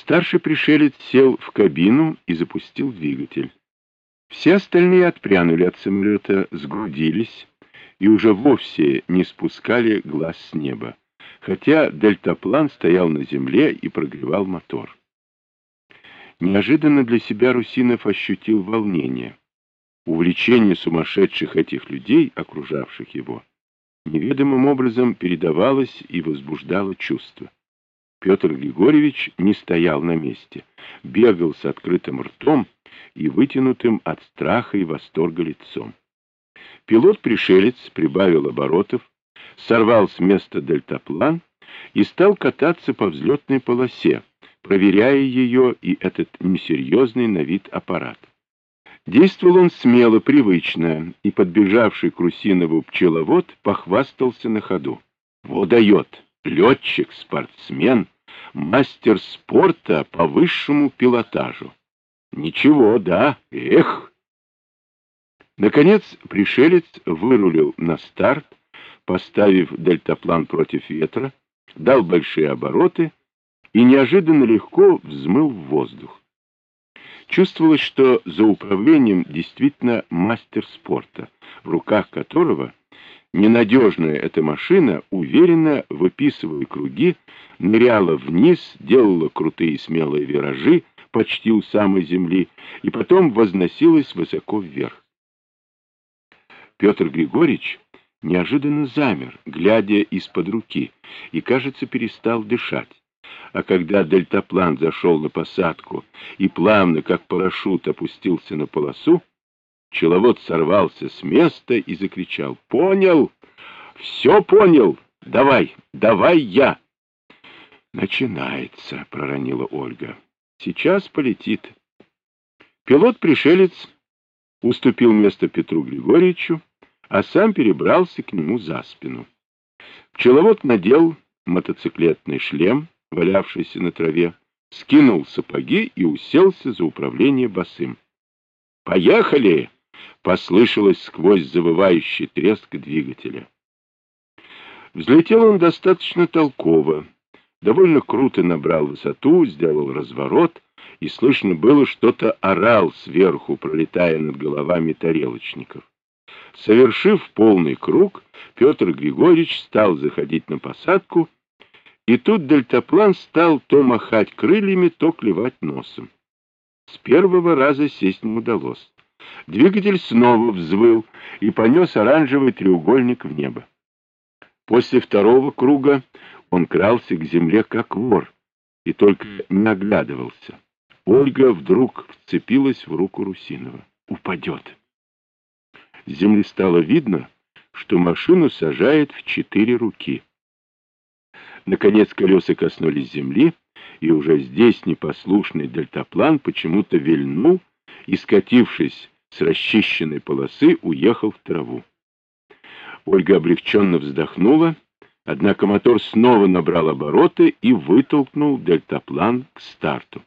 Старший пришелец сел в кабину и запустил двигатель. Все остальные отпрянули от самолета, сгрудились и уже вовсе не спускали глаз с неба, хотя дельтаплан стоял на земле и прогревал мотор. Неожиданно для себя Русинов ощутил волнение. Увлечение сумасшедших этих людей, окружавших его, неведомым образом передавалось и возбуждало чувства. Петр Григорьевич не стоял на месте, бегал с открытым ртом и вытянутым от страха и восторга лицом. Пилот-пришелец прибавил оборотов, сорвал с места дельтаплан и стал кататься по взлетной полосе, проверяя ее и этот несерьезный на вид аппарат. Действовал он смело, привычно, и подбежавший к Русинову пчеловод похвастался на ходу. «Вот дает! Летчик, спортсмен, мастер спорта по высшему пилотажу. Ничего, да, эх!» Наконец пришелец вырулил на старт, поставив дельтаплан против ветра, дал большие обороты и неожиданно легко взмыл в воздух. Чувствовалось, что за управлением действительно мастер спорта, в руках которого ненадежная эта машина, уверенно выписывая круги, ныряла вниз, делала крутые смелые виражи почти у самой земли и потом возносилась высоко вверх. Петр Григорьевич неожиданно замер, глядя из-под руки, и, кажется, перестал дышать а когда дельтаплан зашел на посадку и плавно, как парашют, опустился на полосу, пчеловод сорвался с места и закричал «Понял! Все понял! Давай, давай я!» «Начинается», — проронила Ольга. «Сейчас полетит». Пилот-пришелец уступил место Петру Григорьевичу, а сам перебрался к нему за спину. Пчеловод надел мотоциклетный шлем, валявшийся на траве, скинул сапоги и уселся за управление босым. «Поехали!» — послышалось сквозь завывающий треск двигателя. Взлетел он достаточно толково, довольно круто набрал высоту, сделал разворот, и слышно было, что-то орал сверху, пролетая над головами тарелочников. Совершив полный круг, Петр Григорьевич стал заходить на посадку и тут дельтаплан стал то махать крыльями, то клевать носом. С первого раза сесть не удалось. Двигатель снова взвыл и понес оранжевый треугольник в небо. После второго круга он крался к земле, как вор, и только не оглядывался. Ольга вдруг вцепилась в руку Русинова. Упадет. С земли стало видно, что машину сажает в четыре руки. Наконец колеса коснулись земли, и уже здесь непослушный дельтаплан почему-то вильнул и, скатившись с расчищенной полосы, уехал в траву. Ольга облегченно вздохнула, однако мотор снова набрал обороты и вытолкнул дельтаплан к старту.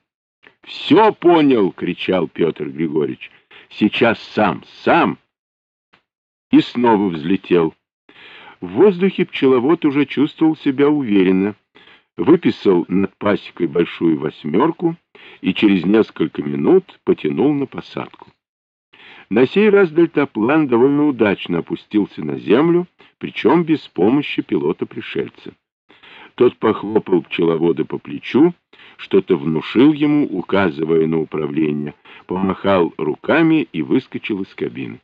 «Все понял!» — кричал Петр Григорьевич. «Сейчас сам, сам!» И снова взлетел. В воздухе пчеловод уже чувствовал себя уверенно, выписал над пасекой большую восьмерку и через несколько минут потянул на посадку. На сей раз дельтаплан довольно удачно опустился на землю, причем без помощи пилота-пришельца. Тот похлопал пчеловода по плечу, что-то внушил ему, указывая на управление, помахал руками и выскочил из кабины.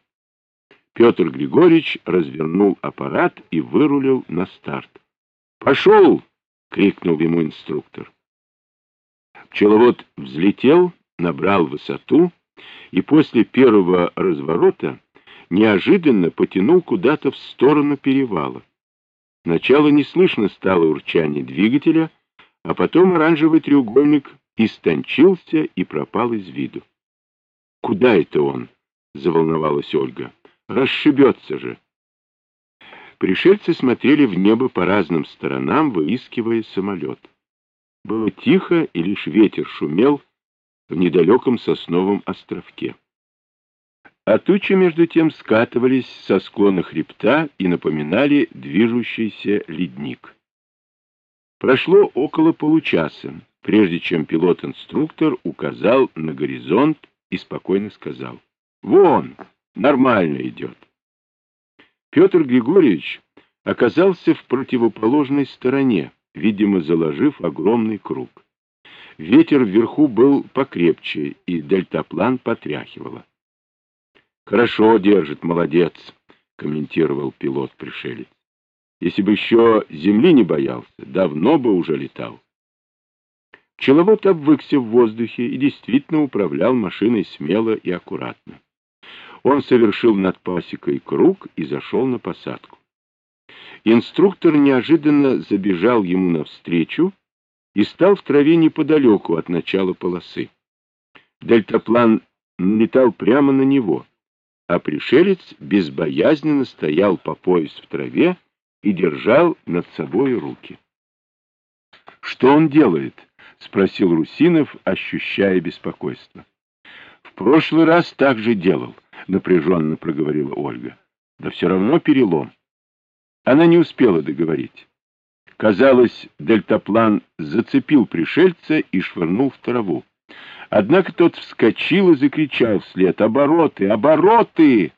Петр Григорьевич развернул аппарат и вырулил на старт. «Пошел!» — крикнул ему инструктор. Пчеловод взлетел, набрал высоту и после первого разворота неожиданно потянул куда-то в сторону перевала. Сначала не слышно стало урчание двигателя, а потом оранжевый треугольник истончился и пропал из виду. «Куда это он?» — заволновалась Ольга. Расшибется же. Пришельцы смотрели в небо по разным сторонам, выискивая самолет. Было тихо, и лишь ветер шумел в недалеком сосновом островке. А тучи, между тем, скатывались со склона хребта и напоминали движущийся ледник. Прошло около получаса, прежде чем пилот-инструктор указал на горизонт и спокойно сказал «Вон, нормально идет». Петр Григорьевич оказался в противоположной стороне, видимо, заложив огромный круг. Ветер вверху был покрепче, и дельтаплан потряхивало. «Хорошо держит, молодец», — комментировал пилот-пришелец. «Если бы еще земли не боялся, давно бы уже летал». Пчеловод обвыкся в воздухе и действительно управлял машиной смело и аккуратно. Он совершил над пасекой круг и зашел на посадку. Инструктор неожиданно забежал ему навстречу и стал в траве неподалеку от начала полосы. Дельтаплан летал прямо на него, а пришелец безбоязненно стоял по пояс в траве и держал над собой руки. — Что он делает? — спросил Русинов, ощущая беспокойство. — В прошлый раз так же делал, — напряженно проговорила Ольга. — Да все равно перелом. Она не успела договорить. Казалось, дельтаплан зацепил пришельца и швырнул в траву. Однако тот вскочил и закричал вслед «Обороты! Обороты!»